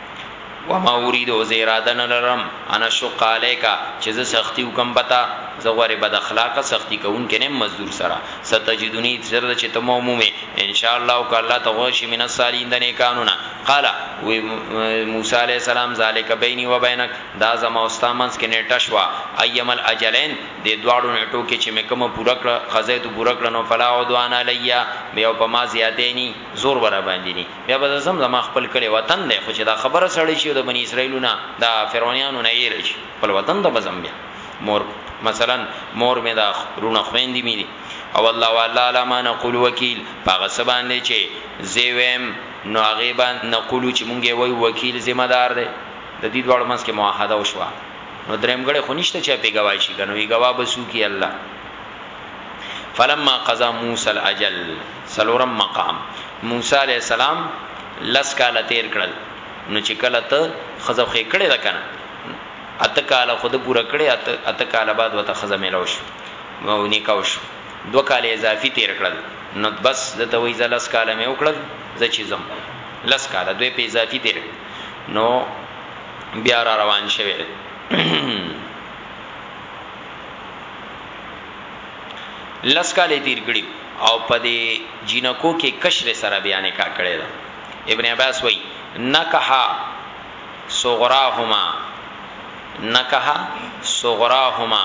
وما اريد او زه اراده نه لرم ان اشق عليک چې زه سختي وکم پتا زه غورې بد اخلاقه سختي کوونکې نه يم مزدور سره ستجدني زر ده چې ته مو مومې ان شاء الله او که الله ته غوښ شي من الصالحين د نيکانو نه قال وی موسی عليه السلام ذالک بيني وبينک دا زما او ستا منځ کې نېټه شوه ايم الاجلين دې دواړو نېټو کې چې مې کومه پوره کړه قضيت پوره کړه نو فلا عدوان عليا بیا په ما زیاتې ني زور ورا باندې ني بیا به زم زما خپل کړي وطن دی خو چې دا خبره سړی شي د بنی اسرائیلونه دا فرعونانو نه یې شي خپل وطن ته بزم بیا مور مثلا مور مې دا رونه خويندې مې دي او الله والا علما نقول وکیل پاغه سبان دی چې زیویم نو هغه باندې نقول چې مونږه وای وکیل ذمہ دار دی د دې دوړ منځ کې معاهده وشوه نو درېمګړې خو نشته چې په گواہی شي کنه وی گواه بسو کی الله فلما قضا موسی الاجل څلورم مقام موسی علیه السلام لس کاله تیر کړل نو چې کله ته خزه خې کړې ده کنه اته کاله خود پوره کړې اته اته کاله بعد وته خزه ملو شو او نکاو شو دو کاله اضافي تیر کړل نو بس د توي زلس کاله مې وکړل ز چې زم لس کاله دوی په اضافي تیر نو بیا را روان شوه لس کاله یې تیر کړي او په دې جینکو کې کشرې سره بیا نکاح کړې ده ابن عباس وایي نکح صغراهما نکح صغراهما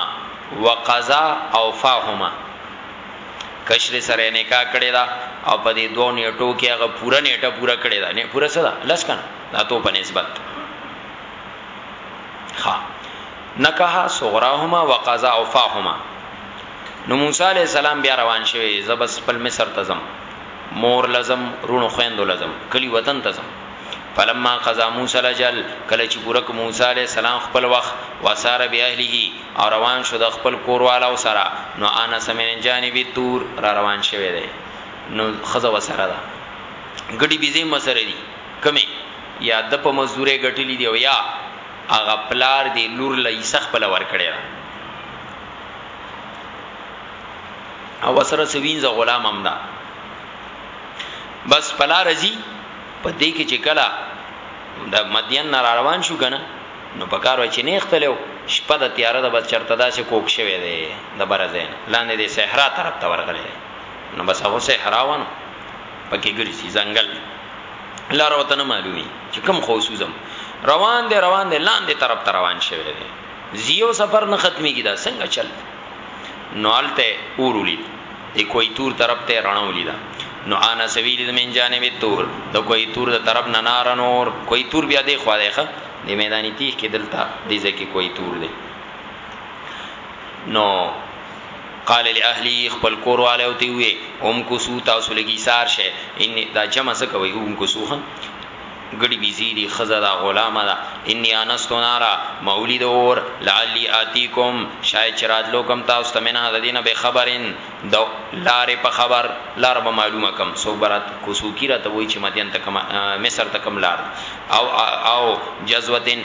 وقضا اوفاهما کشر سره نکاح کړی دا او په دې دوه نیټو کې هغه پوره نیټه پوره کړی دا نه پوره سره لس کنه دا ته په نسبت ها نکح صغراهما وقضاء فاهما نو موسی علیه السلام بیا روان شوی زه بس خپل مصر ته ځم مور له ځم وروڼو خویندو له ځم کلي وطن ته ځم فلما قضا موسی الاجل کله چې پوره کړ موسی علیه السلام خپل وخت وسار به اهله او روان شو د خپل کوروالو سره نو انا سمن جانب تور را روان شوی دی نو خزه وسره ده ګډي بيزي مسره دي کمه یا د په مزدورې ګټلې دی او یا هغه پلار دې لور له عیسی خپل ورکړی ده او وسره سوینځه غلام هم ده بس پلا رزي په دې کې چې کلا د مدین نه روان شو کنه نو په کارو چې نه اختلو شپه د تیار د بس چرته داسې کوک شوی دی د برزین لاندې د صحرا طرف ته ورغلی نو بس هغه صحرا ونه پکې ګرځي ځنګل لار وته نه معلومي چې کوم خوسوزم روان دی روان دی لاندې طرف ته روان شوی دی زیو سفر نه ختميږي دا څنګه چل نو الته اورولید د کوی تور طرف ته رڼو لیدا نو انا سویل من جانب تور د کوی تور د طرف نه نار نور کوی تور بیا دی خو دی ښه د میدانی تیخ کې دلته دی ځکه کوی تور دی نو قال لاهلی خپل کور والو ته وی هم کوسو تاسو لګی سار شه ان دا جمع سکه وی هم کوسو خان ګړي بيزيري خزه دا غلامه دا اني انستو نارا مولي دور لعلي اتيكم شاید چرات لوکم تاسو ته منه د دینه به خبرن د لارې په خبر لار به معلومه کم سو برات کوسو کی راته وای چې مدین ته کم مصر ته کم لار او او جزوتن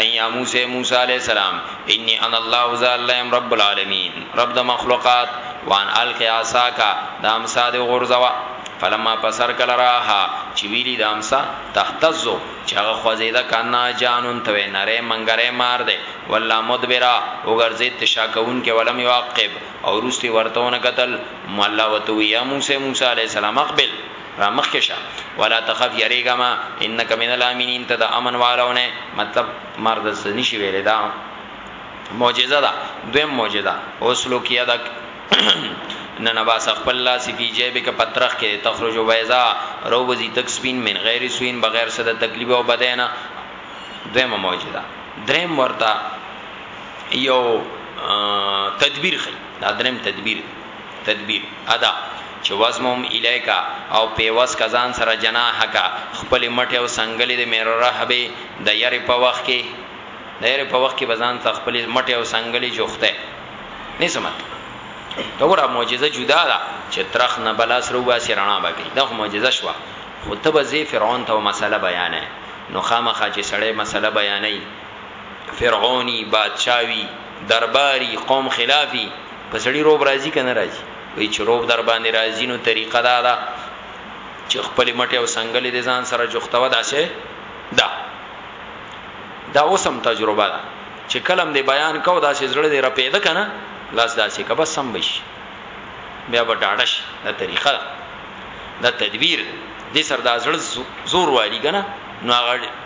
ای یا موسی موسی علیہ السلام انی انا الله ذا الله رب العالمین رب د مخلوقات وان القی عصاکا د امسا د غرزوا فلما پسر کل راها چې ویلی د امسا تحتزو چې هغه خوځیدا کنا جانون ته نره منګره مار دی ولا مدبرا وګرځید تشاکون کې ولم یعقب او روستي ورتهونه قتل مولا وتو یا موسی موسی علی السلام اقبل را مخکې شه ولا تخف یریګه ما انک من الامنین ته د امن والونه مطلب مار د سنی شي ویل دا معجزه ده دویم معجزه اوسلو کیا د نه نباس خپل لاس فی جیبک پترخ کې تخرج ویزا رو وزی تک سپین من غیر سوین بغیر صد تکلیف او بدینا دویمه معجزه دریم ورته یو تدبیر خي دا دریم تدبیر دی تدبیر ادا چې وضمم الیک او پیوست که ځان سره جناحک خپلې مټې او څنګلې د میر الرهب د یرې په وخت کې د یرې په وخت کې به ځان ته خپلې مټې او څنګلې جوخته نیسه مطلب دا ګوره معجزه جدا ده چې ترخ نه بلا سره واسي رڼا بګي دا خو معجزه شوه خو ته به زی فرعون ته مسله بیانې نو خامخا چې سړی مسله بیانې فرعونی بادشاوی درباری قوم خلافی په سړی روب راضی کنه راضی وی چې روب در باندې راضی نو طریقه دا ده چې خپل مټه او سنگل دې ځان سره جوختو داسې دا دا اوسم تجربه ده چې کلم دې بیان کو داسې زړه دې را پیدا کنه لاس داسې کا بس سم بشي بیا به ډاډش دا طریقه ده دا تدبیر دې سر دا زړه زور والی کنه نو هغه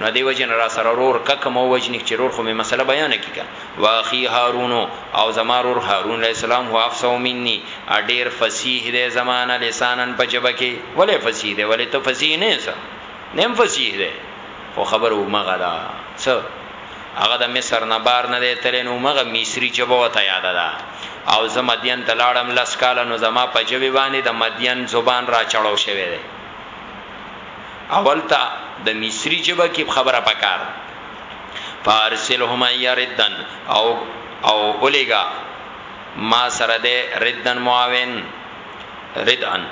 نو دی وجه نه راسره رور کک مو وجنی چې رور خو می مسله بیان کی کن واخی هارون او زما رور هارون علیہ السلام هو افسو منی اډیر فصیح دی زمانه لسانن په جبه کی ولی فصیح دی ولی ته فصیح نه سه نیم فصیح دی خو خبر او مغه دا څه هغه د مصر نه بار نه دی تل نو مغه مصری جبه وته یاد ده او زه مدین ته لاړم لس کال نو زما په جبه باندې د مدین زبان را چړاو شوی دی اول ته د مصری ژبه کی خبره پکار ده فارسلهما یردن او او اولیګا ما سره ده ردن معاون ردن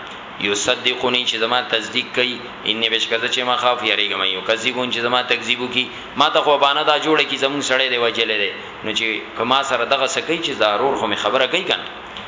یصدقونی چې زما تصدیق کوي ان بشکزه چې ما خاف یریګم یو کذبون چې زما تکذیب کی ما ته خو باندې دا جوړه کی زمون سړی دی وجلې دی نو چې کما سره دغه سکی چې ضرور خو می خبره کوي کنه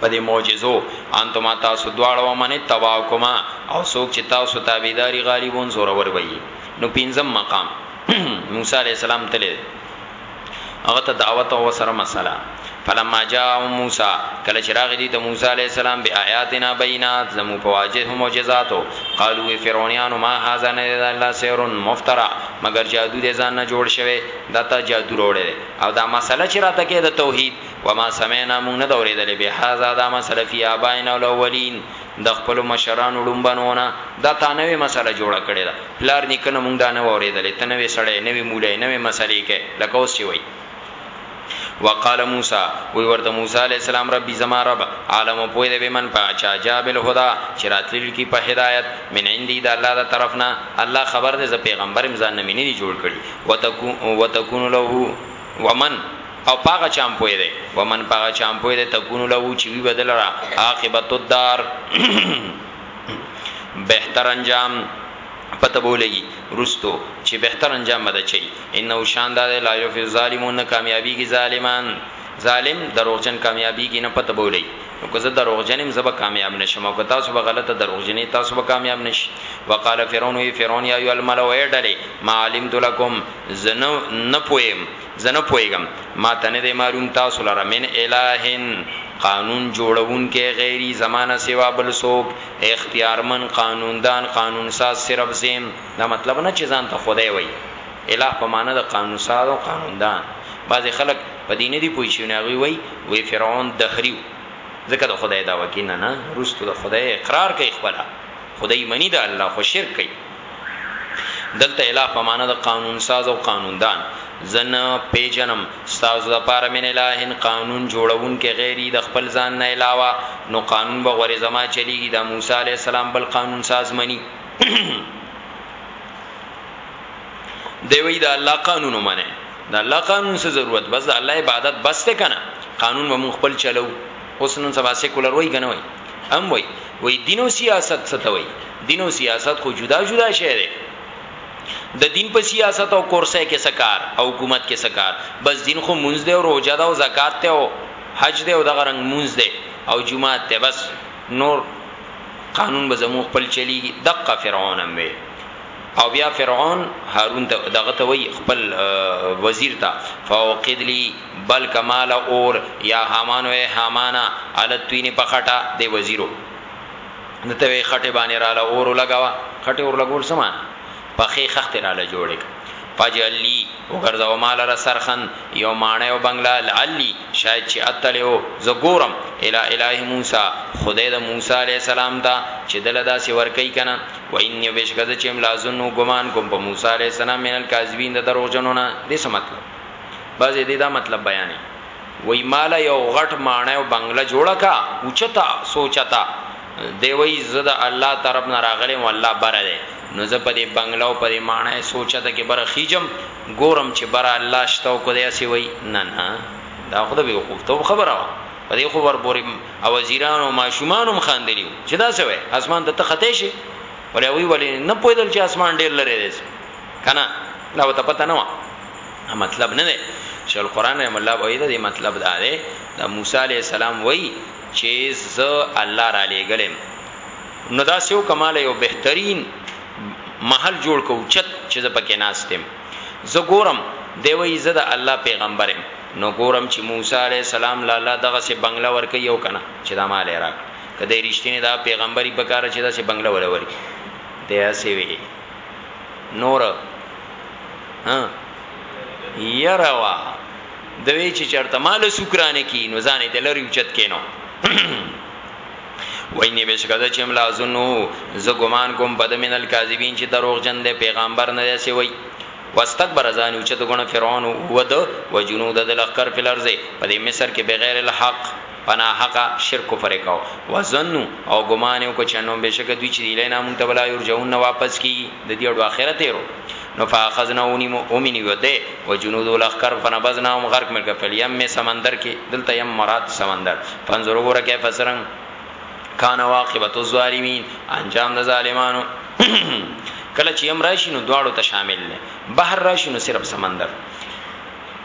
په دې معجزو انتم ما تاسو دواړه ومن اتبعکما او څوک چې تاسو تابعداري غالبون زورور به یي نو پنځم مقام موسی علی السلام تل هغه ته دعوت او سره مسله فلما جاء موسی کله چې راغی د موسی علی السلام بیا آیاتنا بینات زمو په واجه معجزاتو قالو فرعونانو ما هاذا نه الله سحر مفترا مگر جادو دې ځان نه جوړ شوی دا ته جادو وروړي او دا مسله چې راته کې د توحید وما سمعنا مونږ نه دوریدلې به هاذا دا مسله فی ابائنا الاولین د خپل مشران وډمبنونه دا تانوي مسله جوړه کړې ده پلار نکنه مونږ دا نه اوریدلې تنوي سړې نوي مولای نوي مسلې کې لکه اوس شي وای وقال موسی وی ورته موسی علی السلام ربی زما رب عالم پوی دی بمن پاچا جاب الهدى چراتل کی په هدایت من عندي د الله د طرفنا الله خبر دی ز پیغمبر مزان نه منی جوړ کړي وتكون وتكون له ومن او پاغه چام پوی دی ومن پاغه چام پوی دی تکونو له و چې وی بدل را عاقبت الدار بهتر انجام پته بولګي رستو چې بهتر انجام مده چي انه شاندار لا یف ظالمون کامیابی کی ظالمان ظالم دروغجن کامیابی کی نه پته بولي نو که زه دروغجنم زبه کامیاب نشم او که تاسو به غلطه دروغجنې تاسو به کامیاب نشئ وقاله فرعون وی فرعون یا ایو الملو ایډلی معلم دلکم زه نه نه پویم زه نه پویګم ما ته نه دی معلوم تاسو لره من الہن قانون جوړون کې غیری زمانہ سیوا بل سوک اختیارمن قانوندان قانون ساز صرف زم دا مطلب نه چې ځان ته خدای وای الہ په معنی د قانون ساز او قانوندان بعض خلک په دین دی پوی شي نه وی وی فرعون دهریو ځکه د خدای دا وکینه نه رستو د خدای اقرار کوي خپل خدای منی دا الله خو شرک کوي دلته اله په معنا د قانون ساز او قانوندان زن پیجنم ستاسو د پاره من الهن قانون جوړون کې غیری د خپل ځان نه علاوه نو قانون به غوري زما چلیږي د موسی علی السلام بل قانون ساز منی دی وی دا الله قانون منه دا الله قانون څه ضرورت بس دا الله عبادت بس ته کنه قانون به مون خپل چلو اوس نن سبا سیکولر وای کنه وای هم وای وای دین او سیاست څه ته وای دین او سیاست خو جدا جدا شی دی د دین په سیاست او کورسه کې سکار او حکومت کې سکار بس دین خو مونږ دی او روزه دا او زکات ته او حج دی او دغه رنگ مونږ دی او جمعه ته بس نور قانون به زمو خپل چلی دقه فرعون هم وي او بیا فرعون هارون دغه ته وی خپل وزیر ته فوقد لی بل کما له اور یا هامان وی هامانه علی الطین په خټه دی وزیرو نو ته وی خټه باندې را له اور لګوا خټه اور لګول سمان په خې خخت را له جوړ ک فجعل لی وګرځو مال را سرخن یو مانه او بنگلا لعلی شاید چې اتلو زګورم الی الہ موسی خدای د موسی علی السلام دا چې دل دا سی ور کوي کنه و ان یو بشکد چې املازن ګمان کوم په موسی علی السلام من الکاذبین د دروغجنونه دې سمته بعضې دې دا مطلب بیانې وایي ماله یو غټ ماڼۍ او بنګله جوړه کا اوچته سوچته دی وایي زه د الله طرف نه راغلی او الله بره دی نو زه په دې بنګله او په دې ماڼۍ سوچته کې بره خیجم ګورم چې بره الله شته او که دی هسې وایي نه نه دا خو د بیوقوفتوب خبره وه په دې خو ورپورې او وزیران او ماشومان هم خاندلی وو چې دا څه وایي اسمان ته ته ختې شي ولې وی ولې نه پوهېدل چې اسمان ډېر لرې دی کنه دا وته پته نه و مطلب نه دی چې القرآن رحم الله وایي دا مطلب دا دی دا موسی علی السلام وایي چې ز الله را لېګلم نو دا سیو کمال یو بهترین محل جوړ کو چت چې ز پکې ناستم ز ګورم دی وایي ز د الله پیغمبرم نو ګورم چې موسی علی السلام لاله دغه سه بنگله ورکې یو کنه چې دا مال راک کله رښتینه دا پیغمبري په کار چې دا سه بنگله ولوري دی اسی وی نور ها يروا دوی چې چرته مال سکرانه کی نو ځانې د لری اوچت کینو ویني بشکره چې ملا زنو ز ګمان کوم بد من الکاذبین چې دروغ جن دی پیغمبر نه دی وای واستكبر ځان او چې دغه فرعون او ود و جنود د لخر په لرزه په مصر کې بغیر الحق په ناحقه شرک کفر یې کاوه، وظنو او ګمان یې وکړ چې انهم بېشکه دوی چې دي الینا مونږ ته به لا یرجعون نه واپس کېږي، د دې اړو اخرت تېر و، نو فاخذناه ونیمو هم یې نیوه دی وجنوده لښکر فنبذناهم غرق مې کړل فی الیم سمندر کې، دلته یم مراد سمندر، فانظر وګوره کیف څرنګه کان عاقبة الظالمین انجام د ظالمانو کله چې یم راشي نو دواړو ته شامل دی، بحر راشي نو صرف سمندر.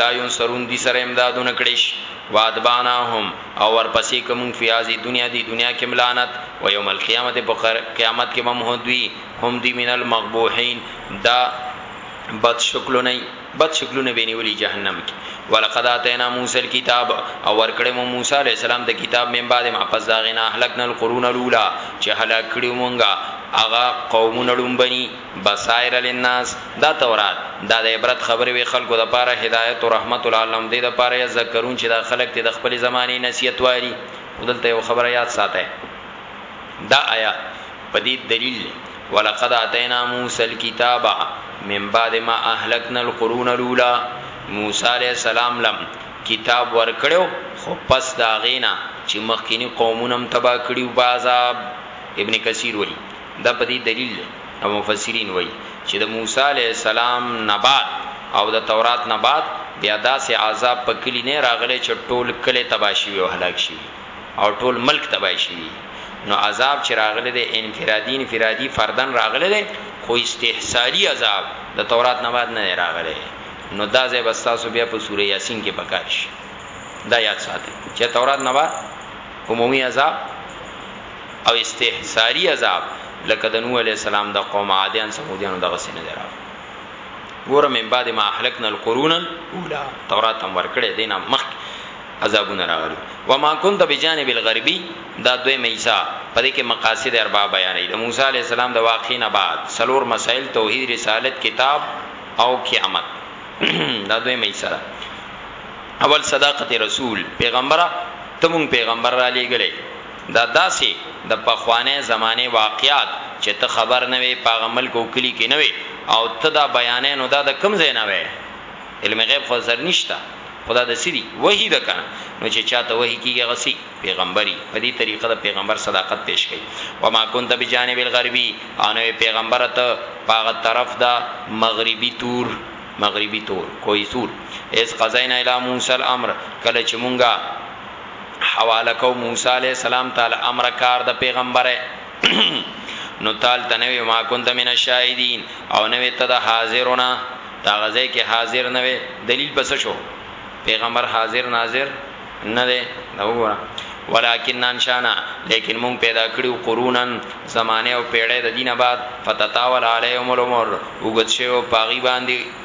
لا ينصرون دی سره امدادونه کړی شي وادباناهم او ورپسې کوم فی هذه دنیا دی دنیا کې ملانت و یوم القیامت په قیامت کې ممهدوی هم دی من المقبوحین دا بد شکلو نه بد شکلو نه بنولی جهنم کې ولقد اتینا موسی الكتاب او ورکړې مو موسی علی السلام د کتاب من بعد ما پس دا غنا اهلکنا القرون الاولى چې هلاک کړو مونږه اغا قومون لومبني بصائر للناس، دا تورات، دا د عبرت خبرې وې خلکو د پاره هدایت او رحمت لعلهم دې د پاره یذکرون چې دا خلک دې د خپلې زمانې نصیحت والی، خو دلته یوه خبره یاد ساتئ دا آیات په دې دلیل دی ولقد آتینا موسی الکتاب من بعد ما اهلکنا القرون الاولی موسی علیه السلام له کتاب ورکړو خو پس د هغې نه چې مخکیني قومونه هم تباه کړي وو په عذاب ابن کثیر وایي دا په دې دلیل دی او مفسرین وایي چې د موسی علیه السلام نه بعد او د تورات نه بعد بیا داسې عذاب په کلي نه راغلی چې ټول کلی تباه شوی او هلاک شوی او ټول ملک تباه شوی نو عذاب چې راغلی دی انفرادي انفرادي فردن راغلی دی خو استحصالي عذاب د تورات نه بعد نه راغلی نو دا ځای بستاسو بیا په سوره یاسین کې پکار شي دا یاد ساتئ چې تورات نه بعد عمومي عذاب او استحصاری عذاب لکه د نوح علیه السلام د قوم عادیان سمودیانو دغسې نه دی راغلی ګوره من بعد ما اهلکنا القرون الاولى تورات هم ورکړی دینه مخکې عذابونه راغلي و ما كنت بجانب الغربي دا دوی مېسا پدې کې مقاصد اربع بیانې د موسی عليه السلام د واقعینه بعد سلور مسائل توحید رسالت کتاب او قیامت دا دوی مېسا اول صداقت رسول پیغمبره تمون پیغمبر را لېګلې دا داسې د پخوانۍ زمانې واقعات چې ته خبر نه وې، په هغه ملک او کلي کې نه وې او ته دا بیانوې، نو دا د کوم ځای نه وې؟ علم غیب خو درسره نشته، خو دا د څه دي؟ وحي ده کنه؟ نو چې چا ته وحي کېږي، هغه څه وي؟ پیغمبر وي. په دې طریقه د پیغمبر صداقت پېش کوي. وما کنت بجانب الغربي او نه وې پیغمبره ته په هغه طرف د مغربي تور، مغربي تور، کوه طور، اذ قضینا الی موسی الامر، کله چې مونږ، حواله کوو موسی علیه السلام ته الامر کار د پیغمبره نو تال تنوی ما كنت من الشاهدين او نوې ته د حاضرونه دا غزه کې حاضر نه وي دلیل پس شو پیغمبر حاضر ناظر نه دی دا وګوره ولکن انشانا لیکن مونږ پیدا کړیو قرونن زمانه او پیړې د دینه بعد فتتاول علیهم الامر وګت شو پاغي باندې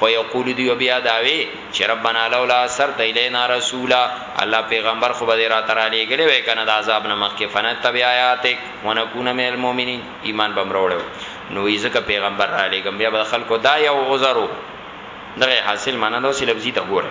فیقول دوی به بیا دا وی چه ربنا لولا ارسلت الینا رسولا الله پیغمبر خو به راته را لیږلی وای کنه د عذاب نه مخکې فنتبع آیاتک ونکون من المؤمنین ایمان به مروړو نو یې ځکه پیغمبر را لېږم بیا به خلکو دا یو عذرو دغه حاصل منلو سي لفظي ته ګوره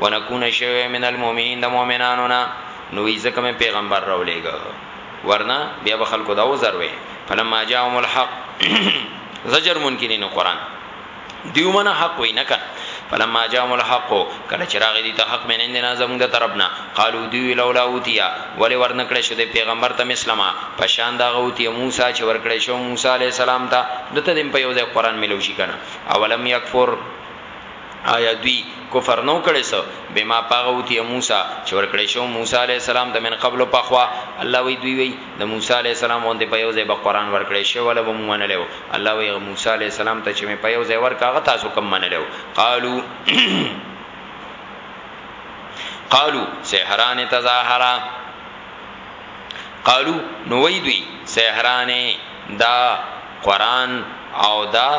ونکون شوی من المؤمنین د مؤمنانو نه نو ځکه مې پیغمبر راولېګ ورنه بیا به خلکو دا وزروي فلما جاءهم الحق زجر منکرین قران دیو من حق وی نه کړ فلما جاءهم الحق کله چې راغی دي ته حق مې نه نه زموږ د طرفنا قالو دی لولا اوتیا ولی ورنکړې شو د پیغمبر ته مسلمه پشان دا غوتی موسی چې ورکړې شو موسی علی السلام ته دته دیم په یو ځای قران ملو شي کنه اولم یکفر آیا دوی کفر نو کړی سو بما پاغه اوتی موسی چې ورکړی شو موسی علی السلام د من قبل پخوا الله وی دوی وی د موسی علی السلام باندې په یو ځای به قران ورکړی شو ولا به منلو الله وی موسی علی السلام ته چې په یو ځای ورکاغه تاسو کوم منلو قالو قالو سحران تظاهرا قالو نو وی دوی سحران دا قران او دا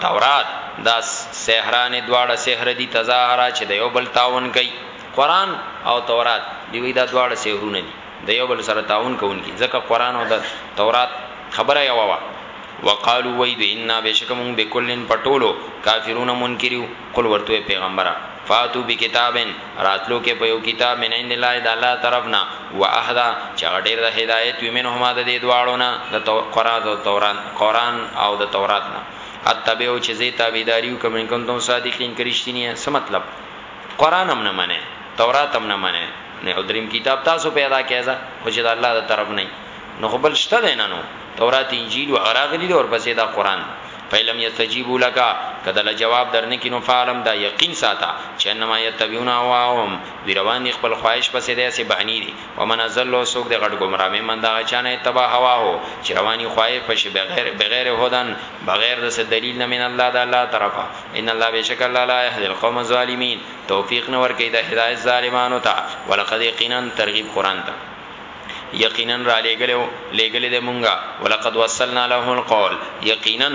تورات دا سحران دواړه سحر دي تظاهرا چې د یو بل تعاون کوي قران او تورات دی وی دا دواړه سحرونه دي د یو بل سره تعاون کوونکي ځکه قران او د تورات خبره یو وا وقالو وی دی ان بشکمون بكلن پټولو کافرون منکرو قل ورته وایه پیغمبره فاتو بکتاب راتلو کړئ په یو کتاب من عند الله د الله د طرف نه هو اهدی چې هغه ډیر د هدایت وي منهما د دې دواړو نه د قرآن او تورات قرآن او د تورات نه اتبعو چې زه تابعداري وکم ان کنتم صادقین که رښتینی یې څه مطلب قرآن هم نه منئ تورات هم نه منئ نه دریم کتاب تاسو پیدا کړئ خو چې د الله د طرف نه نو خو بل شته دی نه نو تورات انجیل هغه راغلی دی ورپسې دا قرآن دی فإن لم يستجيبوا لك که دله جواب درنکړي نو فاعلم دا یقین ساته چې انما یتبعون اهواءهم دوی روان دي خپل خواهش پسې دی هسې بهانې دي ومن اضل او څوک دی غټ ګمراه ممن د هغه چا نه اتبع هواه چې روان یې خواهش پسې بغیر بغیر هدی بغیر د څه دلیل نه من الله د الله طرفه ان الله بشک الله لا يهدي القوم الظالمين توفیق نه ورکوي د هدایت ظالمانو ته ولقد یقینا ترغیب قران ته یقینا را لېږلی وو لېږلی دی مونږه ولقد وصلنا له القول یقینا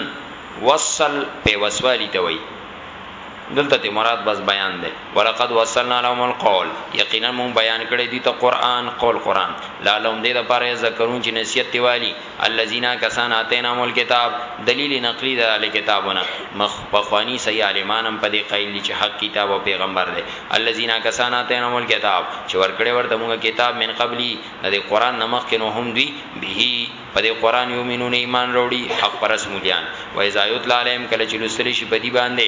وصل په وسوالی ته وای دلته ته مراد بس بیان دی ولقد وصلنا لهم القول یقینا مون بیان کړی دی ته قران قول قران لعلهم دې د پاره ذکرون چې نصیحت دیوالی الذين کسان اتيناهم الکتاب دليل نقلی د اهل کتابونه مخ پخوانی صحیح عالمان هم په دې قائل دي چې حق کتاب او پیغمبر دی الذين کسان اتيناهم الکتاب چې ورکړې ورته موږ کتاب من قبلی د دې قران نمخ کې نو هم دوی به په دې قران یومنون ایمان وروړي حق پرس مليان و اذا یتلا عليهم کله چې لسل شي په دې باندې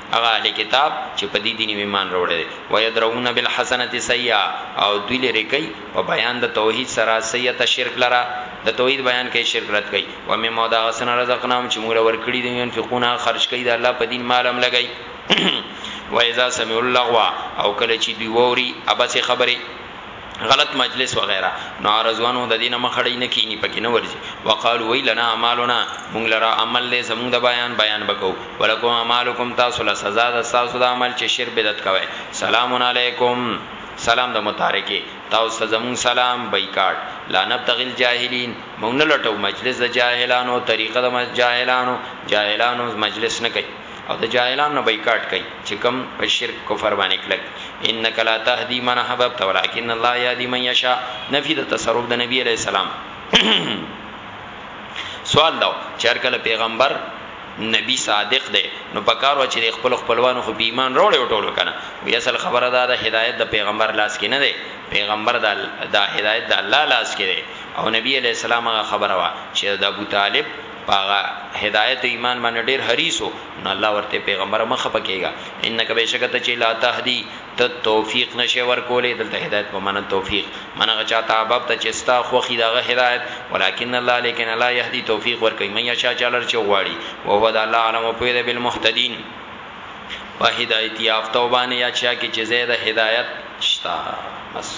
هغه اهل کتاب چې په دې دین ایمان راوړی دی ويدرون بالحسنه سیئه او دوی لرې کوي په بیان د توحید سره سیئه شرک لره د توحید بیان کوي شرک رد کوي ومما دا غسن رزقناهم چې موږ ورکړي دي ينفقون خرج کوي د الله په دین مال هم لګي و اذا سمعوا اللغو او کله چې دوی ووري ابسه خبره غلط مجلس وغیرہ نو رضوانو د دینه مخړی نه کینی پکې نه ورځي وقالو وی لنا اعمالنا مونږ لرا عمل دې زمونږ د بیان بیان بکو ولکم اعمالکم تاسو له سزا د تاسو د عمل چې شر بدعت کوي سلام علیکم سلام د متارکه تاسو ته زمون سلام بایکاټ لا نبتغي الجاهلین مونږ نه لټو مجلس د جاهلانو طریقه د جاهلانو جاهلانو مجلس نه کوي او د جاهلانو نه بایکاټ کوي چې کم په شرک کفر باندې کلک انک لا تهدی من احببت ولکن الله یهدی من یشاء نفی د تصرف د نبی علی السلام سوال دا چر کله پیغمبر نبی صادق دی نو پکارو چې خپل خپلوانو خو په ایمان وروړي او ټولو کنه وی اصل خبره دا د هدایت د پیغمبر لاس کې نه دی پیغمبر دا د هدایت د الله لاس کې دی او نبی علی السلام هغه خبره وا چې د ابو طالب په هغه هدایت ایمان باندې ډیر حریص وو نو الله ورته پیغمبر مخه پکېګا انک بشکته چې لا تهدی ته توفیق نشه ورکولې دلته هدایت په معنا توفیق منغه چاته باب ته چې ستا خوخي دغه هدایت ولکن الله لیکن الله یهدی توفیق ورکوي مې شا چالر چې غواړي او هو د الله علم په دې بالمحتدین په هدایت یافته باندې یا چا کې چې زید هدایت شتا بس